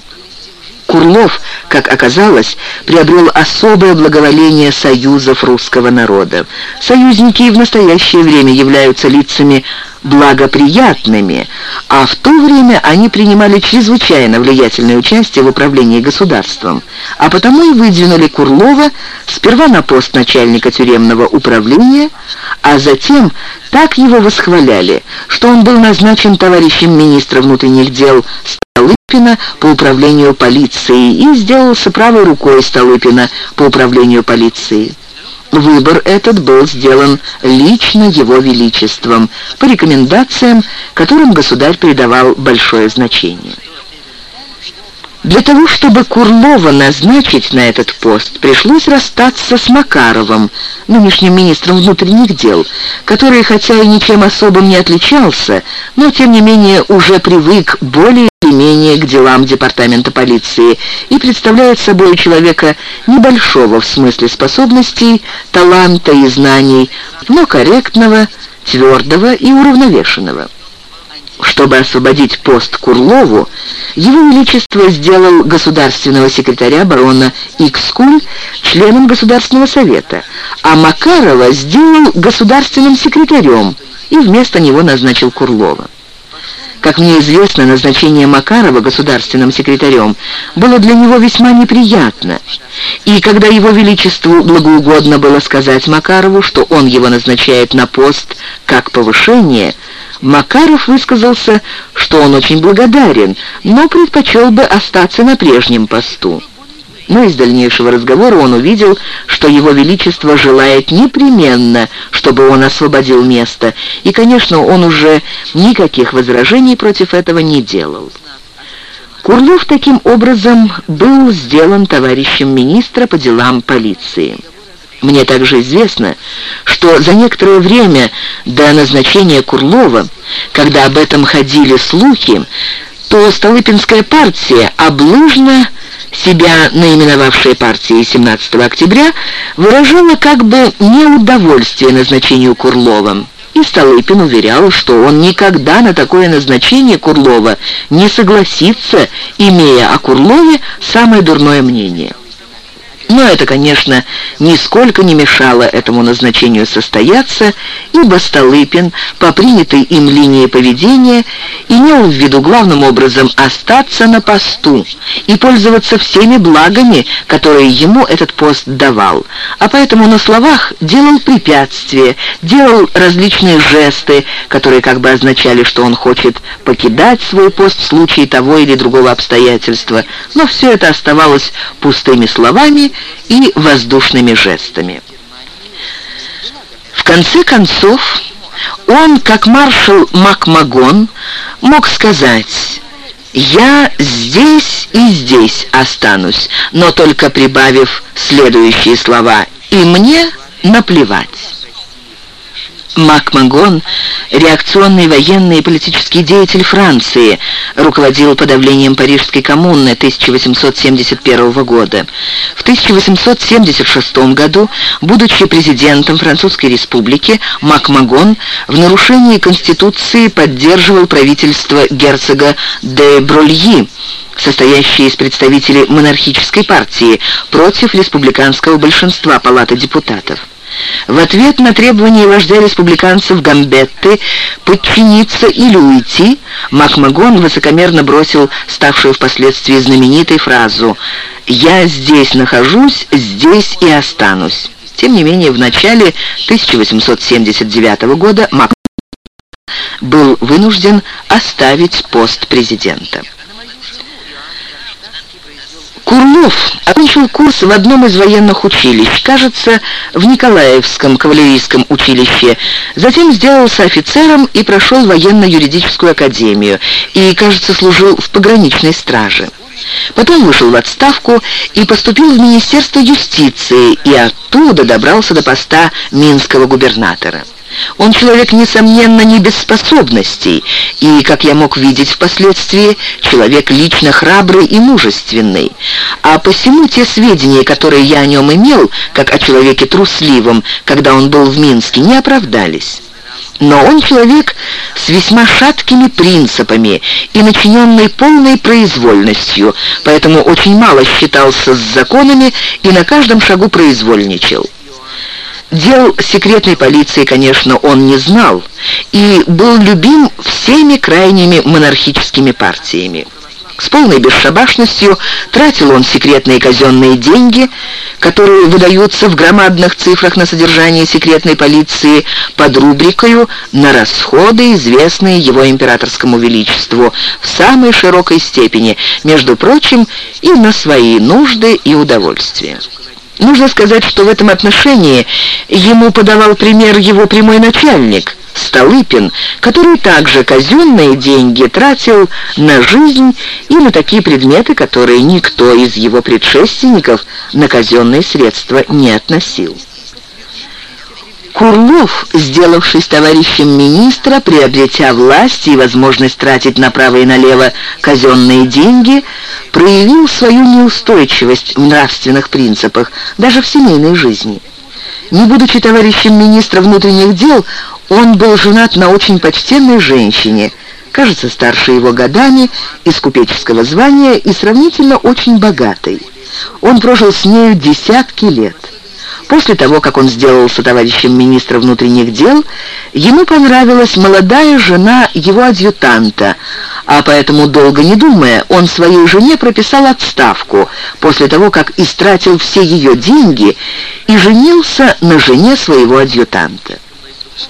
Курлов, как оказалось, приобрел особое благоволение союзов русского народа. Союзники в настоящее время являются лицами благоприятными, а в то время они принимали чрезвычайно влиятельное участие в управлении государством, а потому и выдвинули Курлова сперва на пост начальника тюремного управления, а затем так его восхваляли, что он был назначен товарищем министра внутренних дел Столыпина по управлению полицией и сделался правой рукой Столыпина по управлению полицией. Выбор этот был сделан лично его величеством, по рекомендациям, которым государь придавал большое значение. Для того, чтобы Курлова назначить на этот пост, пришлось расстаться с Макаровым, нынешним министром внутренних дел, который, хотя и ничем особым не отличался, но, тем не менее, уже привык более или менее к делам департамента полиции и представляет собой человека небольшого в смысле способностей, таланта и знаний, но корректного, твердого и уравновешенного. Чтобы освободить пост Курлову, его Величество сделал государственного секретаря барона Икскуль членом Государственного совета, а Макарова сделал государственным секретарем и вместо него назначил Курлова. Как мне известно, назначение Макарова государственным секретарем было для него весьма неприятно. И когда его величеству благоугодно было сказать Макарову, что он его назначает на пост как повышение – Макаров высказался, что он очень благодарен, но предпочел бы остаться на прежнем посту. Но из дальнейшего разговора он увидел, что его величество желает непременно, чтобы он освободил место, и, конечно, он уже никаких возражений против этого не делал. Курлов таким образом был сделан товарищем министра по делам полиции. Мне также известно, что за некоторое время до назначения Курлова, когда об этом ходили слухи, то Столыпинская партия, облыжно себя наименовавшая партией 17 октября, выражала как бы неудовольствие назначению Курлова. И Столыпин уверял, что он никогда на такое назначение Курлова не согласится, имея о Курлове самое дурное мнение. Но это, конечно, нисколько не мешало этому назначению состояться, ибо Столыпин, по принятой им линии поведения, имел в виду главным образом остаться на посту и пользоваться всеми благами, которые ему этот пост давал, а поэтому на словах делал препятствия, делал различные жесты, которые как бы означали, что он хочет покидать свой пост в случае того или другого обстоятельства, но все это оставалось пустыми словами и воздушными жестами. В конце концов, он, как маршал Макмагон, мог сказать «Я здесь и здесь останусь», но только прибавив следующие слова «И мне наплевать». Макмагон, реакционный военный и политический деятель Франции, руководил подавлением Парижской коммуны 1871 года. В 1876 году, будучи президентом Французской республики, Макмагон в нарушении Конституции поддерживал правительство герцога де Брольи, состоящее из представителей монархической партии, против республиканского большинства Палаты депутатов. В ответ на требование вождя республиканцев Гамбетты подчиниться или уйти, Макмагон высокомерно бросил ставшую впоследствии знаменитой фразу «Я здесь нахожусь, здесь и останусь». Тем не менее, в начале 1879 года Макмагон был вынужден оставить пост президента. Курлов окончил курс в одном из военных училищ, кажется, в Николаевском кавалерийском училище. Затем сделался офицером и прошел военно-юридическую академию и, кажется, служил в пограничной страже. Потом вышел в отставку и поступил в Министерство юстиции и оттуда добрался до поста минского губернатора. Он человек, несомненно, не без способностей, и, как я мог видеть впоследствии, человек лично храбрый и мужественный. А посему те сведения, которые я о нем имел, как о человеке трусливом, когда он был в Минске, не оправдались. Но он человек с весьма шаткими принципами и начиненный полной произвольностью, поэтому очень мало считался с законами и на каждом шагу произвольничал. Дел секретной полиции, конечно, он не знал и был любим всеми крайними монархическими партиями. С полной бесшабашностью тратил он секретные казенные деньги, которые выдаются в громадных цифрах на содержание секретной полиции под рубрикою «На расходы, известные его императорскому величеству» в самой широкой степени, между прочим, и на свои нужды и удовольствия. Нужно сказать, что в этом отношении ему подавал пример его прямой начальник, Столыпин, который также казенные деньги тратил на жизнь и на такие предметы, которые никто из его предшественников на казенные средства не относил. Курлов, сделавшись товарищем министра, приобретя власть и возможность тратить направо и налево казенные деньги, проявил свою неустойчивость в нравственных принципах, даже в семейной жизни. Не будучи товарищем министра внутренних дел, он был женат на очень почтенной женщине, кажется, старше его годами, из купеческого звания и сравнительно очень богатой. Он прожил с нею десятки лет. После того, как он сделался товарищем министра внутренних дел, ему понравилась молодая жена его адъютанта, а поэтому, долго не думая, он своей жене прописал отставку после того, как истратил все ее деньги и женился на жене своего адъютанта.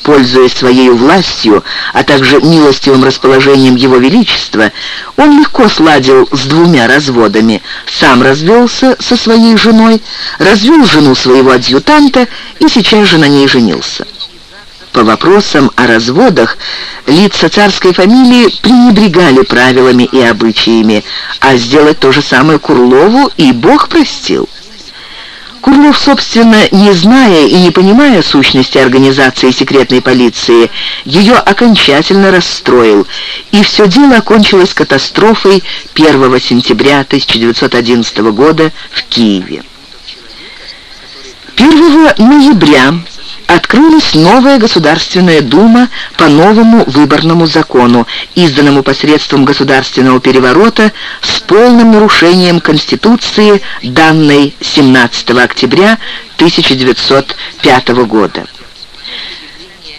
Пользуясь своей властью, а также милостивым расположением Его Величества, он легко сладил с двумя разводами. Сам развелся со своей женой, развел жену своего адъютанта и сейчас же на ней женился. По вопросам о разводах лица царской фамилии пренебрегали правилами и обычаями, а сделать то же самое Курлову и Бог простил. Курлов, собственно, не зная и не понимая сущности организации секретной полиции, ее окончательно расстроил, и все дело окончилось катастрофой 1 сентября 1911 года в Киеве. 1 ноября открылась новая Государственная Дума по новому выборному закону, изданному посредством государственного переворота с полным нарушением Конституции, данной 17 октября 1905 года.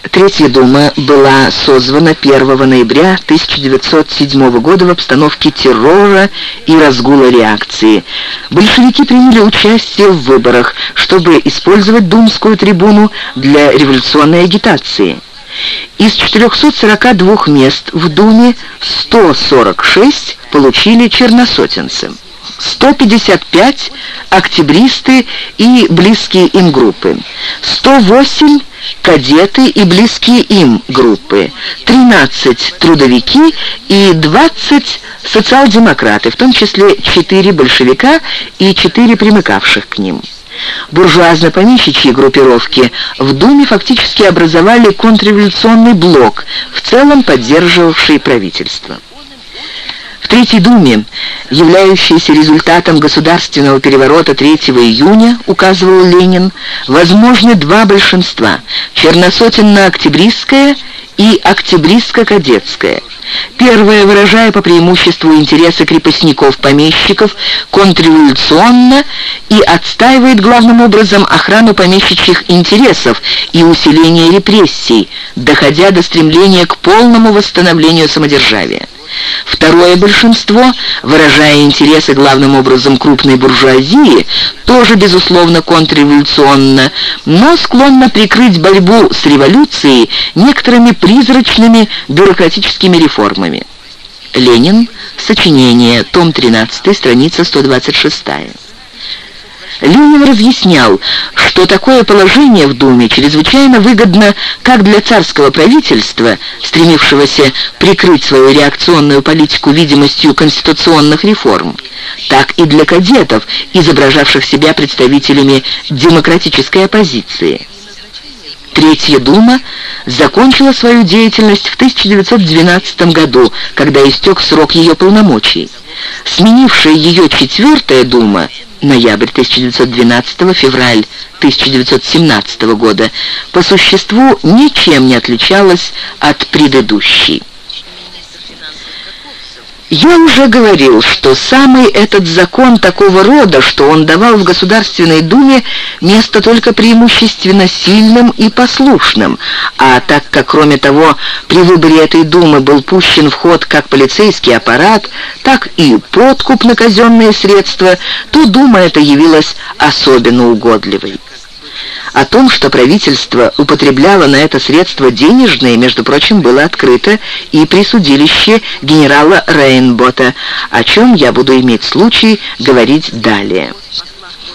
Третья Дума была созвана 1 ноября 1907 года в обстановке террора и разгула реакции. Большевики приняли участие в выборах, чтобы использовать Думскую трибуну для революционной агитации. Из 442 мест в Думе 146 получили черносотенцы. 155 – октябристы и близкие им группы, 108 – кадеты и близкие им группы, 13 – трудовики и 20 – социал-демократы, в том числе 4 большевика и 4 примыкавших к ним. Буржуазно-помещичьи группировки в Думе фактически образовали контрреволюционный блок, в целом поддерживавший правительство. В Третьей Думе, являющейся результатом государственного переворота 3 июня, указывал Ленин, возможны два большинства – черносотенно-октябристское и октябристско-кадетское. Первое, выражая по преимуществу интересы крепостников-помещиков, контрреволюционно и отстаивает главным образом охрану помещичьих интересов и усиление репрессий, доходя до стремления к полному восстановлению самодержавия. Второе большинство, выражая интересы главным образом крупной буржуазии, тоже, безусловно, контрреволюционно, но склонно прикрыть борьбу с революцией некоторыми призрачными бюрократическими реформами. Ленин. Сочинение. Том 13. Страница 126. Ленин разъяснял, что такое положение в Думе чрезвычайно выгодно как для царского правительства, стремившегося прикрыть свою реакционную политику видимостью конституционных реформ, так и для кадетов, изображавших себя представителями демократической оппозиции. Третья Дума закончила свою деятельность в 1912 году, когда истек срок ее полномочий. Сменившая ее Четвертая Дума ноябрь 1912, февраль 1917 года, по существу ничем не отличалась от предыдущей. Я уже говорил, что самый этот закон такого рода, что он давал в Государственной Думе место только преимущественно сильным и послушным, а так как, кроме того, при выборе этой Думы был пущен в ход как полицейский аппарат, так и подкуп на казенные средства, то Дума эта явилась особенно угодливой. О том, что правительство употребляло на это средства денежные, между прочим, было открыто и при судилище генерала Рейнбота, о чем я буду иметь случай говорить далее.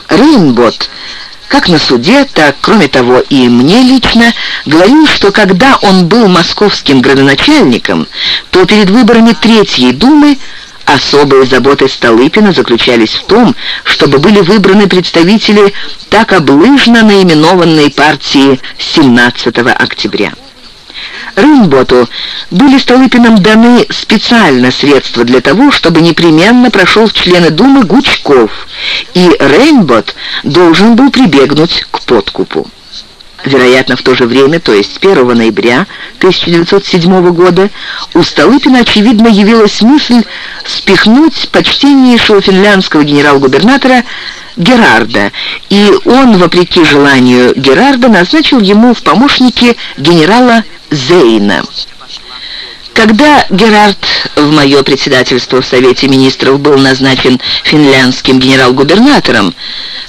Рейнбот как на суде, так, кроме того, и мне лично, говорил, что когда он был московским градоначальником, то перед выборами Третьей Думы Особые заботы Столыпина заключались в том, чтобы были выбраны представители так облыжно наименованной партии 17 октября. Рейнботу были Столыпиным даны специально средства для того, чтобы непременно прошел в члены Думы Гучков, и Рейнбот должен был прибегнуть к подкупу. Вероятно, в то же время, то есть 1 ноября 1907 года, у Столыпина, очевидно, явилась мысль спихнуть почтеннейшего финляндского генерал-губернатора Герарда, и он, вопреки желанию Герарда, назначил ему в помощники генерала Зейна. Когда Герард в мое председательство в Совете Министров был назначен финляндским генерал-губернатором,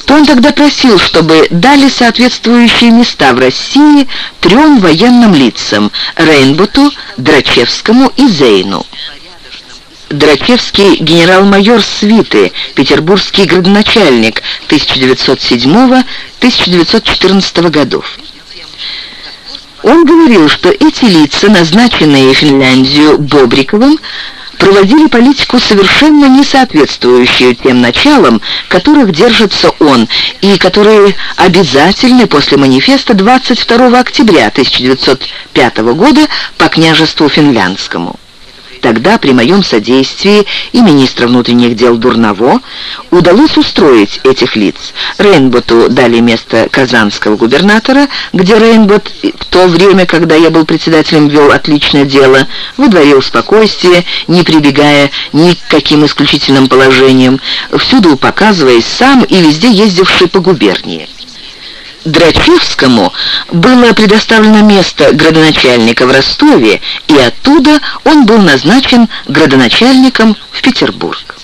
то он тогда просил, чтобы дали соответствующие места в России трем военным лицам – Рейнботу, Драчевскому и Зейну. Драчевский генерал-майор свиты, петербургский градоначальник 1907-1914 годов. Он говорил, что эти лица, назначенные Финляндию Бобриковым, проводили политику совершенно не соответствующую тем началам, которых держится он, и которые обязательны после манифеста 22 октября 1905 года по княжеству финляндскому. Тогда при моем содействии и министра внутренних дел Дурново удалось устроить этих лиц. Рейнботу дали место казанского губернатора, где Рейнбот в то время, когда я был председателем, вел отличное дело, выдворил спокойствие, не прибегая ни к каким исключительным положениям, всюду показываясь сам и везде ездивший по губернии. Драчевскому было предоставлено место градоначальника в Ростове, и оттуда он был назначен градоначальником в Петербург.